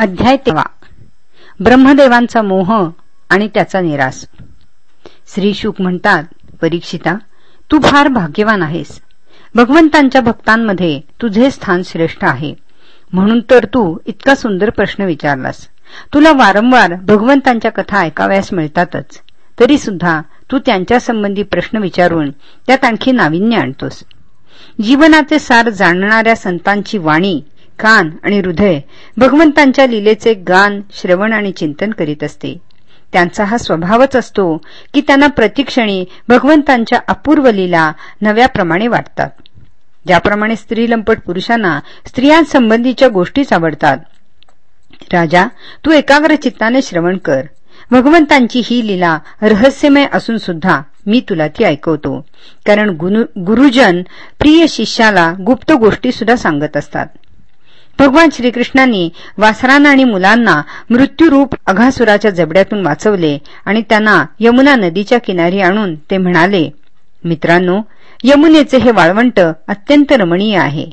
अध्याय तेवा ब्रह्मदेवांचा मोह आणि त्याचा निराश. श्री शुक म्हणतात परीक्षिता तू फार भाग्यवान आहेस. भगवंतांच्या भक्तांमध्ये तुझे स्थान श्रेष्ठ आहे. म्हणून तर तू इतका सुंदर प्रश्न विचारलास. तुला वारंवार भगवंतांच्या कथा ऐकाव्यास मिळतातच. तरी सुद्धा तू त्यांच्या संबंधी प्रश्न विचारून त्यात आणखी नाविन्य आणतोस. जीवनाचे सार जाणणाऱ्या संतांची वाणी कान आणि हृदय भगवंतांच्या लिलेचे गान श्रवण आणि चिंतन करीत असते. त्यांचा हा स्वभावच असतो की त्यांना प्रतिक्षणी भगवंतांच्या अपूर्व लीला नव्याप्रमाणे वाटतात. ज्याप्रमाणे स्त्री लंपट पुरुषांना स्त्रियांसंबंधीच्या गोष्टीच आवडतात. राजा तू एकाग्र चित्ताने श्रवण कर. भगवंतांची ही लीला रहस्यमय असून सुद्धा मी तुला ती ऐकवतो. कारण गुरुजन प्रिय शिष्याला गुप्त गोष्टी सुद्धा सांगत असतात. भगवान श्रीकृष्णांनी वासरांना आणि मुलांना मृत्यूरूप अघासुराच्या जबड्यातून वाचवले आणि त्यांना यमुना नदीच्या किनारी आणून ते म्हणाले मित्रांनो यमुनेचे हे वाळवंट अत्यंत रमणीय आहे.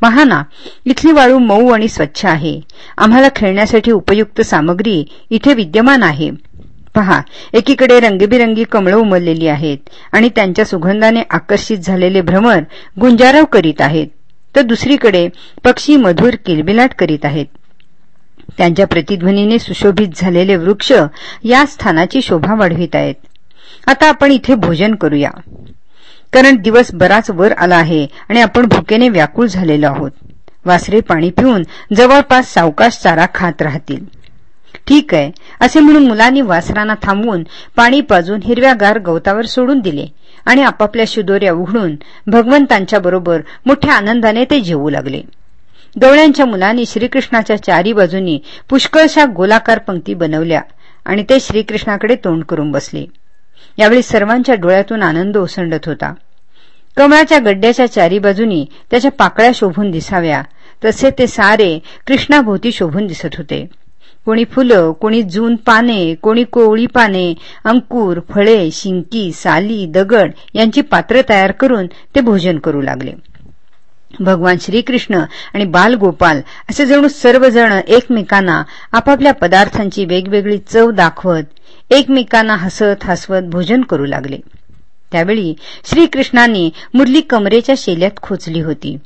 पहा ना इथली वाळू मऊ आणि स्वच्छ आहे. आम्हाला खेळण्यासाठी उपयुक्त सामग्री इथे विद्यमान आहे. पहा एकीकडे रंगीबिरंगी कमळं उमललेली आहेत आणि त्यांच्या सुगंधाने आकर्षित झालेले भ्रमर गुंजारव करीत आहेत. तर दुसरीकडे पक्षी मधुर किलबिलाट करीत आहेत. त्यांच्या प्रतिध्वनीने सुशोभित झालेले वृक्ष या स्थानाची शोभा वाढवित आहेत. आता आपण इथे भोजन करूया. कारण दिवस बराच वर आला आहे आणि आपण भुकेने व्याकुळ झालेलो आहोत. वासरे पाणी पिऊन जवळपास सावकाश चारा खात राहतील. ठीक आहे असे म्हणून मुलांनी वासरांना थांबवून पाणी पाजून हिरव्यागार गवतावर सोडून दिले. आणि आपापल्या शिदोऱ्या उघडून भगवंतांच्या बरोबर मोठ्या आनंदाने ते जेवू लागले. गवळ्यांच्या मुलांनी श्रीकृष्णाच्या चारी बाजूनी पुष्कळशा गोलाकार पंक्ती बनवल्या आणि ते श्रीकृष्णाकडे तोंड करून बसले. यावेळी सर्वांच्या डोळ्यातून आनंद ओसंडत होता. कमळाच्या गड्ड्याच्या चारी बाजूनी त्याच्या पाकळ्या शोभून दिसाव्या. तसे ते सारे कृष्णाभोवती शोभून दिसत होते. कोणी फुलं कोणी जून पाने कोणी कोवळी पाने अंकुर फळे शिंकी साली दगड यांची पात्र तयार करून ते भोजन करू लागले. भगवान श्रीकृष्ण आणि बालगोपाल असे जणू सर्वजण एकमेकांना आपापल्या पदार्थांची वेगवेगळी चव दाखवत एकमेकांना हसत हसवत भोजन करू लागले. त्यावेळी श्रीकृष्णांनी मुरली कमरेच्या शेल्यात खोचली होती.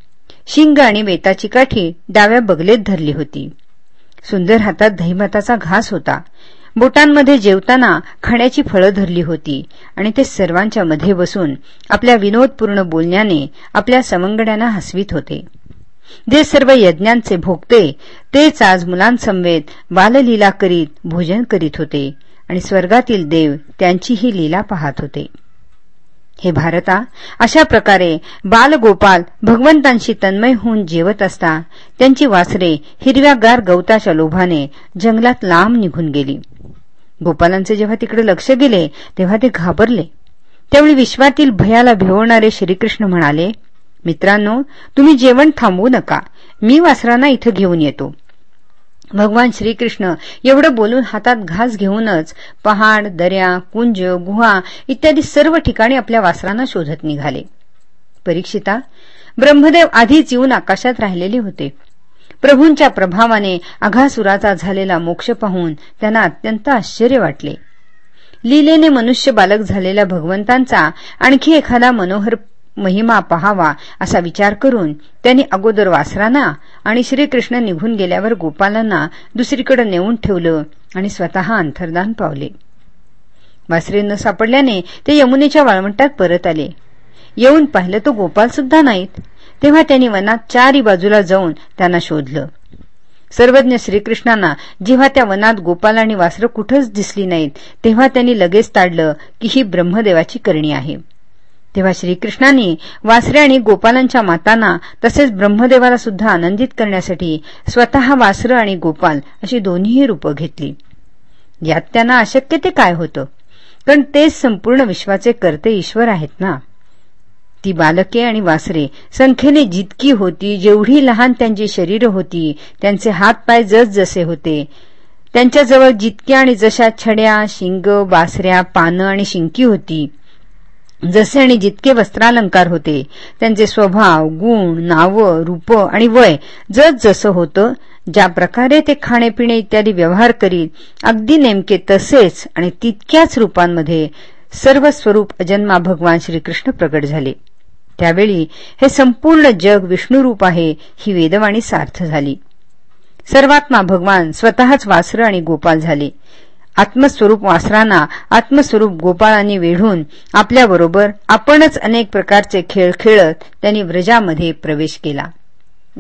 शिंग आणि वेताची काठी डाव्या बगलेत धरली होती. सुंदर हातात धैमताचा घास होता. बोटांमध्ये जेवताना खाण्याची फळं धरली होती आणि ते सर्वांच्या मध्ये बसून आपल्या विनोदपूर्ण बोलण्याने आपल्या समंगड्यांना हसवीत होते. जे सर्व यज्ञांचे भोगते तेच आज मुलांसमवेत बाललीला करीत भोजन करीत होते आणि स्वर्गातील देव त्यांची ही लीला पाहत होते. हे भारता अशा प्रकारे बालगोपाल भगवंतांशी तन्मय होऊन जेवत असता त्यांची वासरे हिरव्यागार गवताच्या लोभाने जंगलात लांब निघून गेली. गोपालांचे जेव्हा तिकडे लक्ष गेले तेव्हा ते घाबरले. त्यावेळी विश्वातील भयाला भिवणारे श्रीकृष्ण म्हणाले मित्रांनो तुम्ही जेवण थांबवू नका. मी वासरांना इथं घेऊन येतो. भगवान श्रीकृष्ण एवढं बोलून हातात घास घेऊनच पहाड दर्या कुंज गुहा इत्यादी सर्व ठिकाणी आपल्या वासरांना शोधत निघाले. परीक्षिता ब्रह्मदेव आधीच येऊन आकाशात राहिलेले होते. प्रभूंच्या प्रभावाने अघासुराचा झालेला मोक्ष पाहून त्यांना अत्यंत आश्चर्य वाटले. लीलेने मनुष्य बालक झालेल्या भगवंतांचा आणखी एखादा मनोहर महिमा पहावा असा विचार करून त्यांनी अगोदर वासरांना आणि श्रीकृष्ण निघून गेल्यावर गोपालांना दुसरीकडे नेऊन ठेवलं आणि स्वतः अंतर्धान पावले. वासरे न सापडल्याने ते यमुनेच्या वाळवंटात परत आले. येऊन पाहिलं तो गोपाल सुद्धा नाहीत. तेव्हा त्यांनी वनात चारी बाजूला जाऊन त्यांना शोधलं. सर्वज्ञ श्रीकृष्णांना जेव्हा त्या वनात गोपाल आणि वासरं कुठंच दिसली नाहीत तेव्हा त्यांनी लगेच ताडलं की ही ब्रह्मदेवाची करणी आहे. तेव्हा श्रीकृष्णांनी वासरे आणि गोपालांच्या मातांना तसेच ब्रह्मदेवाला सुद्धा आनंदित करण्यासाठी स्वतः वासरं आणि गोपाल अशी दोन्हीही रूपं घेतली. यात त्यांना अशक्य ते काय होतं? कारण तेच संपूर्ण विश्वाचे कर्ते ईश्वर आहेत ना? ती बालके आणि वासरे संख्येने जितकी होती जेवढी लहान त्यांची शरीर होती त्यांचे हात पाय जस जसे होते त्यांच्याजवळ जितक्या आणि जशा छड्या शिंग बासऱ्या पानं आणि शिंकी होती जसे आणि जितके वस्त्रालंकार होते त्यांचे स्वभाव गुण नावं रूप आणि वय जस जसं होतं ज्या प्रकारे ते खाणेपिणे इत्यादी व्यवहार करीत अगदी नेमके तसेच आणि तितक्याच रूपांमध्ये सर्व स्वरूप अजन्मा भगवान श्रीकृष्ण प्रगट झाले. त्यावेळी हे संपूर्ण जग विष्णुरूप आहे ही वेदवाणी सार्थ झाली. सर्वात्मा भगवान स्वतःच वासर आणि गोपाल झाले. आत्मस्वरूप वासरांना आत्मस्वरूप गोपाळांनी वेढून आपल्याबरोबर आपणच अनेक प्रकारचे खेळ खेळत त्यांनी व्रजामध्ये प्रवेश केला.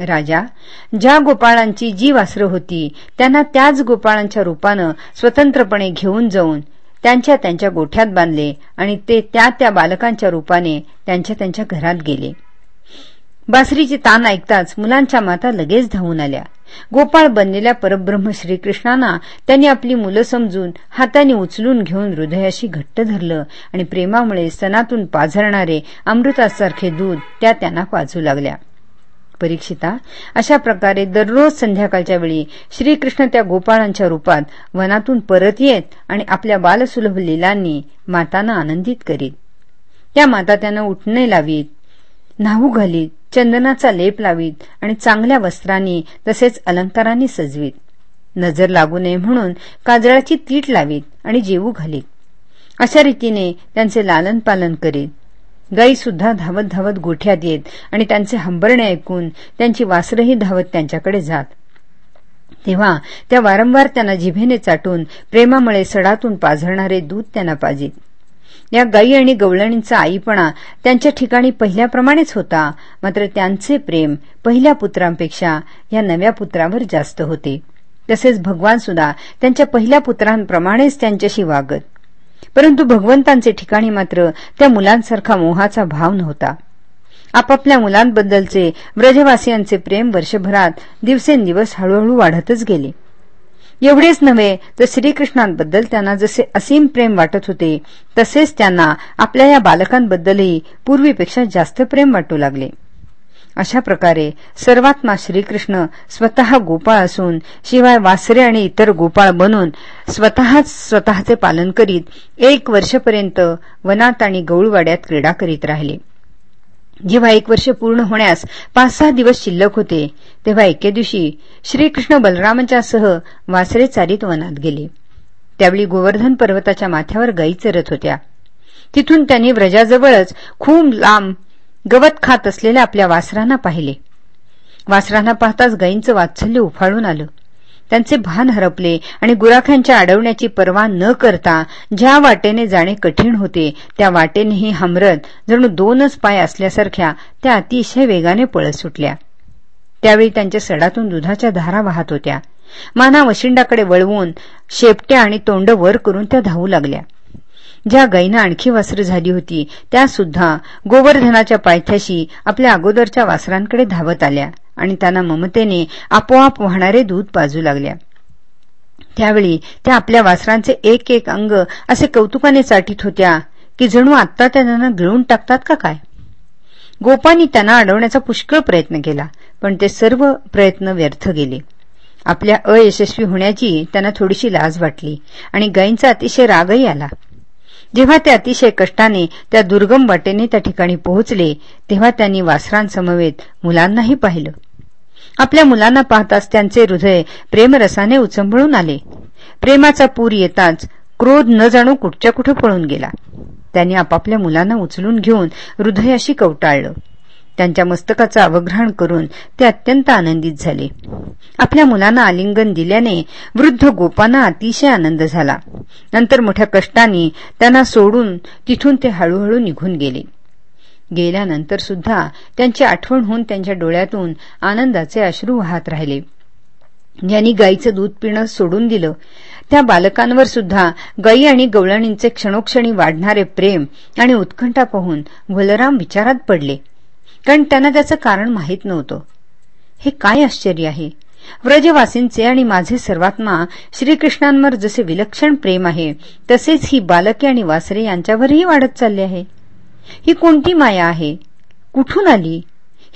राजा ज्या गोपाळांची जी वासरं होती त्यांना त्याच गोपाळांच्या रूपानं स्वतंत्रपणे घेऊन जाऊन त्यांच्या त्यांच्या गोठ्यात बांधले आणि ते त्या त्या बालकांच्या रूपाने त्यांच्या त्यांच्या घरात गेले. बासरीची तान ऐकताच मुलांच्या माता लगेच धावून आल्या. गोपाळ बनलेल्या परब्रह्म श्रीकृष्णांना त्यांनी आपली मुलं समजून हाताने उचलून घेऊन हृदयाशी घट्ट धरलं आणि प्रेमामुळे सणातून पाझरणारे अमृतासारखे दूध त्या त्यांना पाजू लागल्या. परीक्षिता अशा प्रकारे दररोज संध्याकाळच्या वेळी श्रीकृष्ण त्या गोपाळांच्या रूपात वनातून परत येत आणि आपल्या बालसुलभ लिलांनी मातांना आनंदित करीत. त्या माता त्यांना उठणे लावीत न्हावू घालीत चंदनाचा लेप लावीत आणि चांगल्या वस्त्रांनी तसेच अलंकारांनी सजवीत. नजर लागू नये म्हणून काजळाची तीट लावीत आणि जेवू घालीत. अशा रीतीने त्यांचे लालन पालन करीत. गाई सुद्धा धावत धावत गोठ्यात येत आणि त्यांचे हंबरणे ऐकून त्यांची वासरही धावत त्यांच्याकडे जात. तेव्हा त्या वारंवार त्यांना जिभेने चाटून प्रेमामुळे सडातून पाझरणारे दूध त्यांना पाजीत. या गायी आणि गवळणींचा आईपणा त्यांच्या ठिकाणी पहिल्याप्रमाणेच होता. मात्र त्यांचे प्रेम पहिल्या पुत्रांपेक्षा या नव्या पुत्रावर जास्त होते. तसेच भगवान सुद्धा त्यांच्या पहिल्या पुत्रांप्रमाणेच त्यांच्याशी वागत. परंतु भगवंतांचे ठिकाणी मात्र त्या मुलांसारखा मोहाचा भाव नव्हता. आपापल्या मुलांबद्दलचे व्रजवासियांचे प्रेम वर्षभरात दिवसेंदिवस हळूहळू वाढतच गेले. एवढेच नव्हे तर श्रीकृष्णांबद्दल त्यांना जसे असीम प्रेम वाटत होते तसेच त्यांना आपल्या या बालकांबद्दलही पूर्वीपेक्षा जास्त प्रेम वाटू लागले. अशा प्रकारे सर्वात्मा श्रीकृष्ण स्वतः गोपाळ असून शिवाय वासरे आणि इतर गोपाळ बनून स्वतःच स्वतःचे पालन करीत एक वर्षपर्यंत वनात आणि गौळवाड्यात क्रीडा करीत राहिले. जेव्हा एक वर्ष पूर्ण होण्यास पाच सहा दिवस शिल्लक होते तेव्हा एके दिवशी श्रीकृष्ण बलरामांच्या सह वासरे चारीत वनात गेले. त्यावेळी गोवर्धन पर्वताच्या माथ्यावर गाई चरत होत्या. तिथून त्यांनी व्रजाजवळच खूप लांब गवत खात असलेल्या आपल्या वासरांना पाहिले. वासरांना पाहताच गायींचं वात्सल्य उफाळून आलं. त्यांचे भान हरपले आणि गुराख्यांच्या अडवण्याची पर्वा न करता ज्या वाटेने जाणे कठीण होते त्या वाटेनेही हमरत जणू दोनच पाय असल्यासारख्या त्या अतिशय वेगाने पळत सुटल्या. त्यावेळी त्यांच्या सडातून दुधाच्या धारा वाहत होत्या. माना वशिंडाकडे वळवून शेपट्या आणि तोंड वर करून त्या धावू लागल्या. ज्या गायीनं आणखी वासरं झाली होती त्या सुद्धा गोवर्धनाच्या पायथ्याशी आपल्या अगोदरच्या वासरांकडे धावत आल्या. आणि त्यांना ममतेने आपोआप वाहणारे दूध पाजू लागल्या. त्यावेळी त्या आपल्या वासरांचे एक एक अंग असे कौतुकाने चाटीत होत्या की जणू आत्ता त्यांना गिळून टाकतात का काय? गोपांनी त्यांना अडवण्याचा पुष्कळ प्रयत्न केला पण ते सर्व प्रयत्न व्यर्थ गेले. आपल्या अयशस्वी होण्याची त्यांना थोडीशी लाज वाटली आणि गायींचा अतिशय रागही आला. जेव्हा ते अतिशय कष्टाने त्या दुर्गम वाटेने त्या ठिकाणी पोहोचले तेव्हा त्यांनी वासरांसमवेत मुलांनाही पाहिलं. आपल्या मुलांना पाहताच त्यांचे हृदय प्रेमरसाने उचंबळून आले. प्रेमाचा पूर येताच क्रोध न जाणू कुठच्या कुठं पळून गेला. त्यांनी आपापल्या मुलांना उचलून घेऊन हृदयाशी कवटाळलं. त्यांच्या मस्तकाचं अवग्रहण करून ते अत्यंत आनंदित झाले. आपल्या मुलांना आलिंगन दिल्याने वृद्ध गोपांना अतिशय आनंद झाला. नंतर मोठ्या कष्टांनी त्यांना सोडून तिथून ते हळूहळू निघून गेले. गेल्यानंतर सुद्धा त्यांची आठवण होऊन त्यांच्या डोळ्यातून आनंदाचे अश्रू वाहत राहिले. ज्यांनी गाईचं दूध पिणं सोडून दिलं त्या बालकांवर सुद्धा गाई आणि गवळणींचे क्षणोक्षणी वाढणारे प्रेम आणि उत्कंठा पाहून भोलराम विचारात पडले. कारण त्यांना त्याचं कारण माहीत नव्हतं. हे काय आश्चर्य आहे? व्रजवासींचे आणि माझे सर्वात्मा श्रीकृष्णांवर जसे विलक्षण प्रेम आहे तसेच ही बालके आणि वासरे यांच्यावरही वाढत चालले आहे. ही कोणती माया आहे? कुठून आली?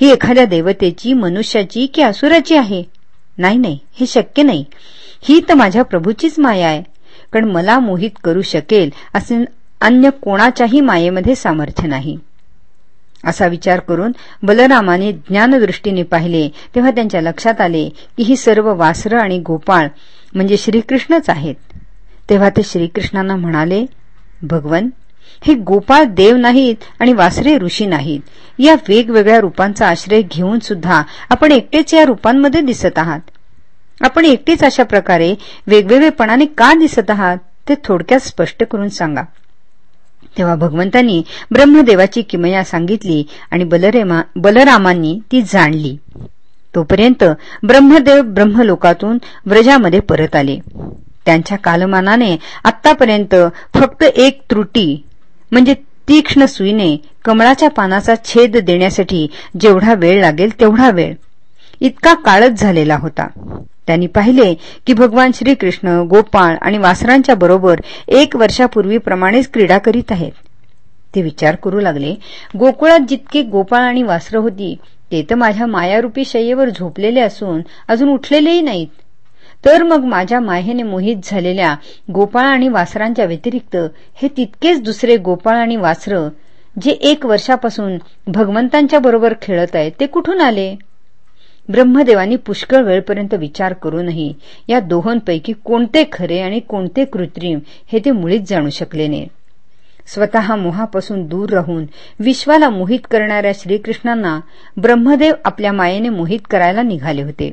ही एखाद्या देवतेची मनुष्याची की असुराची आहे? नाही नाही हे शक्य नाही. ही तर माझ्या प्रभूचीच माया आहे. कारण मला मोहित करू शकेल असे अन्य कोणाच्याही मायेमध्ये सामर्थ्य नाही. असा विचार करून बलरामाने ज्ञानदृष्टीने पाहिले तेव्हा त्यांच्या लक्षात आले की ही सर्व वासरं आणि गोपाळ म्हणजे श्रीकृष्णच आहेत. तेव्हा ते श्रीकृष्णांना म्हणाले भगवन हे गोपाळ देव नाहीत आणि वासरे ऋषी नाहीत. या वेगवेगळ्या रूपांचा आश्रय घेऊन सुद्धा आपण एकटेच या रूपांमध्ये दिसत आहात. आपण एकटेच अशा प्रकारे वेगवेगळेपणाने का दिसत आहात ते थोडक्यात स्पष्ट करून सांगा. तेव्हा भगवंतांनी ब्रह्मदेवाची किमया सांगितली आणि बलरामांनी ती जाणली. तोपर्यंत ब्रह्मदेव ब्रह्मलोकातून व्रजामध्ये परत आले. त्यांच्या कालमानाने आतापर्यंत फक्त एक त्रुटी म्हणजे तीक्ष्ण सुईने कमळाच्या पानाचा छेद देण्यासाठी जेवढा वेळ लागेल तेवढा वेळ. इतका काळच झालेला होता. त्यांनी पाहिले की भगवान श्रीकृष्ण गोपाळ आणि वासरांच्या बरोबर एक वर्षापूर्वीप्रमाणेच क्रीडा करीत आहेत. ते विचार करू लागले गोकुळात जितके गोपाळ आणि वासरं होती ते तर माझ्या मायारूपी शय्येवर झोपलेले असून अजून उठलेलेही नाहीत. तर मग माझ्या माहेने मोहित झालेल्या गोपाळ आणि वासरांच्या व्यतिरिक्त हे तितकेच दुसरे गोपाळ आणि वासर जे एक वर्षापासून भगवंतांच्या बरोबर खेळत आहेत ते कुठून आले? ब्रह्मदेवानी पुष्कळ वेळपर्यंत विचार करूनही या दोहोंपैकी कोणते खरे आणि कोणते कृत्रिम हे ते मुळीच जाणू शकले नाही. स्वतः मोहापासून दूर राहून विश्वाला मोहित करणाऱ्या श्रीकृष्णांना ब्रह्मदेव आपल्या मायेने मोहित करायला निघाले होते.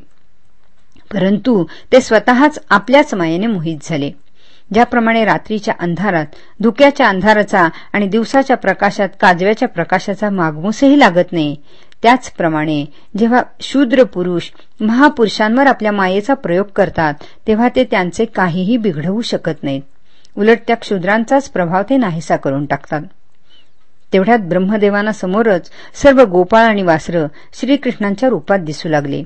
परंतु ते स्वतःच आपल्याच मायेने मोहित झाले. ज्याप्रमाणे रात्रीच्या अंधारात धुक्याच्या अंधाराचा आणि दिवसाच्या प्रकाशात काजव्याच्या प्रकाशाचा मागमूसही लागत नाही. त्याचप्रमाणे जेव्हा शूद्र पुरुष महापुरुषांवर आपल्या मायेचा प्रयोग करतात तेव्हा ते त्यांचे काहीही बिघडवू शकत नाहीत. उलट त्या क्षुद्रांचाच प्रभाव ते नाहीसा करून टाकतात. तेवढ्यात ब्रह्मदेवाना समोरच सर्व गोपाळ आणि वासरं श्रीकृष्णांच्या रूपात दिसू लागले.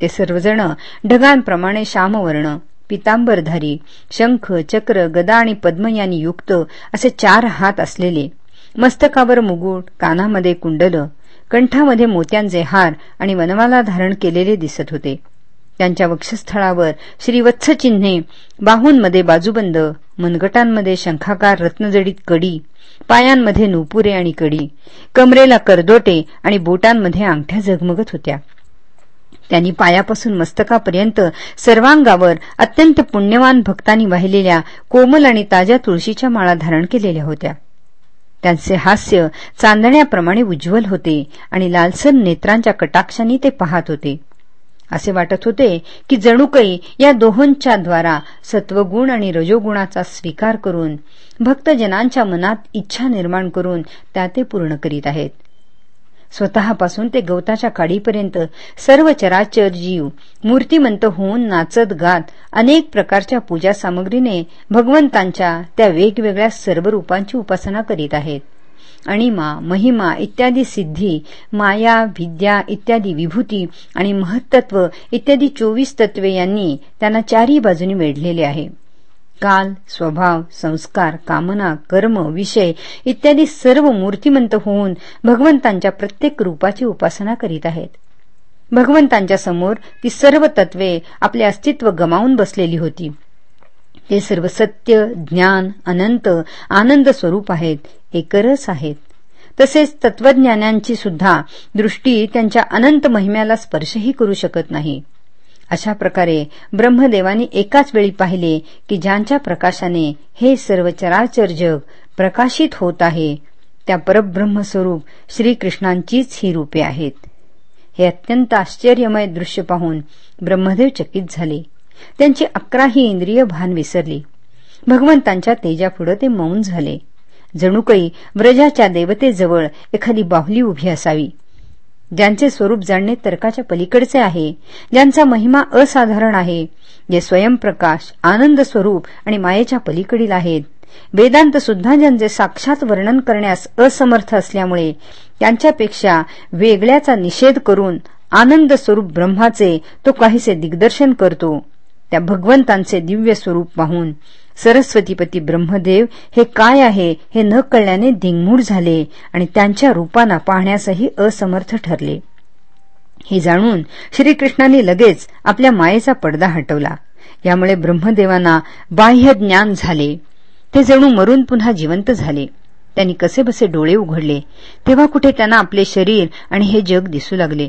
ते सर्वजण ढगांप्रमाणे श्यामवर्ण पितांबरधारी शंख चक्र गदा आणि पद्म यांनी युक्त असे चार हात असलेले. मस्तकावर मुगुट कानामध्ये कुंडल कंठामध्ये मोत्यांचे हार आणि वनमाला धारण केलेले दिसत होते. त्यांच्या वक्षस्थळावर श्रीवत्स चिन्हे बाहूंमध्ये बाजूबंद मनगटांमध्ये शंखाकार रत्नजडीत कडी पायांमध्ये नुपुरे आणि कडी कमरेला करदोटे आणि बोटांमध्ये अंगठ्या झगमगत होत्या. त्यांनी पायापासून मस्तकापर्यंत सर्वांगावर अत्यंत पुण्यवान भक्तांनी वाहिलेल्या कोमल आणि ताज्या तुळशीच्या माळा धारण केलेल्या होत्या. त्यांचे हास्य चांदण्याप्रमाणे उज्ज्वल होते आणि लालसर नेत्रांच्या कटाक्षांनी ते पाहत होते. असे वाटत होते की जणूकही या दोहोंच्या द्वारा सत्वगुण आणि रजोगुणाचा स्वीकार करून भक्तजनांच्या मनात इच्छा निर्माण करून त्या ते पूर्ण करीत आहेत. स्वतःपासून ते गवताच्या काडीपर्यंत सर्व चराचर जीव मूर्तिमंत होऊन नाचत गात अनेक प्रकारच्या पूजा सामग्रीने भगवंतांच्या त्या वेगवेगळ्या सर्व रूपांची उपासना करीत आहेत. अणिमा महिमा इत्यादी सिद्धी माया विद्या इत्यादी विभूती आणि महत्त्व इत्यादी चोवीस तत्वे यांनी त्यांना चारही बाजूनी वेढलेले आहे. काल स्वभाव संस्कार कामना कर्म विषय इत्यादी सर्व मूर्तिमंत होऊन भगवंतांच्या प्रत्येक रूपाची उपासना करीत आहेत. भगवंतांच्या समोर ती सर्व तत्वे आपले अस्तित्व गमावून बसलेली होती. ते सर्व सत्य ज्ञान अनंत आनंद स्वरूप आहेत एकरस आहेत. तसेच तत्वज्ञानांची सुद्धा दृष्टी त्यांच्या अनंत महिम्याला स्पर्शही करू शकत नाही. अशा प्रकारे ब्रह्मदेवाने एकाच वेळी पाहिले की ज्यांच्या प्रकाशाने हे सर्व चराचर जग प्रकाशित होत आहे त्या परब्रह्मस्वरूप श्रीकृष्णांचीच ही रूपे आहेत. हे अत्यंत आश्चर्यमय दृश्य पाहून ब्रह्मदेव चकित झाले. त्यांची अकराही इंद्रिय भान विसरली. भगवंतांच्या तेजापुढे ते मौन झाले. जणू काही व्रजाच्या देवतेजवळ एखादी बाहुली उभी असावी. ज्यांचे स्वरूप जाणणे तर्काच्या पलीकडचे आहे ज्यांचा महिमा असाधारण आहे जे स्वयंप्रकाश आनंद स्वरूप आणि मायेच्या पलीकडील आहेत. वेदांत सुद्धा ज्यांचे साक्षात वर्णन करण्यास असमर्थ असल्यामुळे त्यांच्यापेक्षा वेगळ्याचा निषेध करून आनंद स्वरूप ब्रह्माचे तो काहीसे दिग्दर्शन करतो. त्या भगवंतांचे दिव्य स्वरूप पाहून सरस्वतीपती ब्रह्मदेव हे काय आहे हे न कळल्याने दिंगमूड झाले आणि त्यांच्या रूपांना पाहण्यासही असमर्थ ठरले. हे जाणून श्रीकृष्णांनी लगेच आपल्या मायेचा पडदा हटवला. यामुळे ब्रह्मदेवांना बाह्य ज्ञान झाले. ते जणू मरून पुन्हा जिवंत झाले. त्यांनी कसेबसे डोळे उघडले. तेव्हा कुठे त्यांना आपले शरीर आणि हे जग दिसू लागले.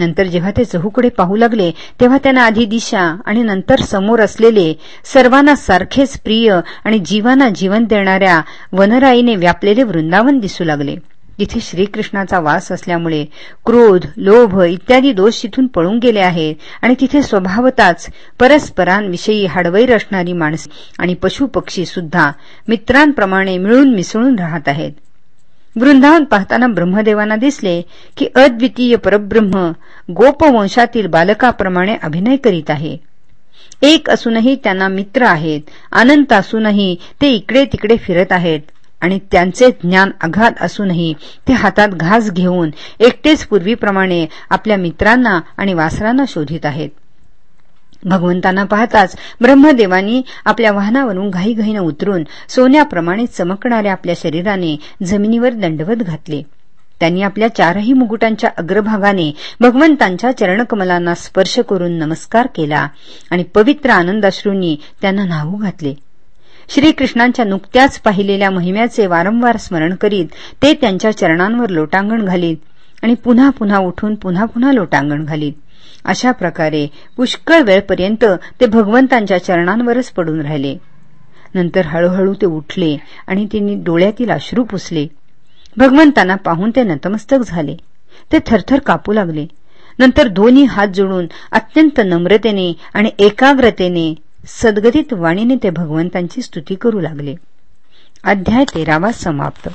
नंतर जेव्हा ते चहूकडे पाहू लागले तेव्हा त्यांना आधी दिशा आणि नंतर समोर असलेले सर्वांना सारखेच प्रिय आणि जीवांना जीवन देणाऱ्या वनराईने व्यापलेले वृंदावन दिसू लागले. तिथे श्रीकृष्णाचा वास असल्यामुळे क्रोध लोभ इत्यादी दोष तिथून पळून गेले आहेत आणि तिथे स्वभावताच परस्परांविषयी हाडवैर असणारी माणसे आणि पशुपक्षी सुद्धा मित्रांप्रमाणे मिळून मिसळून राहत आहेत. वृंदावन पाहताना ब्रह्मदेवांना दिसले की अद्वितीय परब्रह्म गोपवंशातील बालकाप्रमाणे अभिनय करीत आहे. एक असूनही त्यांना मित्र आहेत अनंत असूनही ते इकडे तिकडे फिरत आहेत आणि त्यांचे ज्ञान अघात असूनही ते हातात घास घेऊन एकटेच पूर्वीप्रमाणे आपल्या मित्रांना आणि वासरांना शोधित आहेत. भगवंतांना पाहताच ब्रह्मदेवानी आपल्या वाहनावरून घाईघाईनं उतरून सोन्याप्रमाणे चमकणाऱ्या आपल्या शरीराने जमिनीवर दंडवत घातले. त्यांनी आपल्या चारही मुकुटांच्या अग्रभागाने भगवंतांच्या चरणकमलांना स्पर्श करून नमस्कार केला आणि पवित्र आनंदाश्रूंनी त्यांना न्हावू घातले. श्रीकृष्णांच्या नुकत्याच पाहिलेल्या महिम्याचे वारंवार स्मरण करीत ते त्यांच्या चरणांवर लोटांगण घालीत आणि पुन्हा पुन्हा उठून पुन्हा पुन्हा लोटांगण घालीत. अशा प्रकारे पुष्कळ वेळपर्यंत ते भगवंतांच्या चरणांवरच पडून राहिले. नंतर हळूहळू ते उठले आणि त्यांनी डोळ्यातील अश्रू पुसले. भगवंतांना पाहून ते नतमस्तक झाले. ते थरथर कापू लागले. नंतर दोन्ही हात जोडून अत्यंत नम्रतेने आणि एकाग्रतेने सद्गतीत वाणीने ते भगवंतांची स्तुती करू लागले. अध्याय तेरावा समाप्त.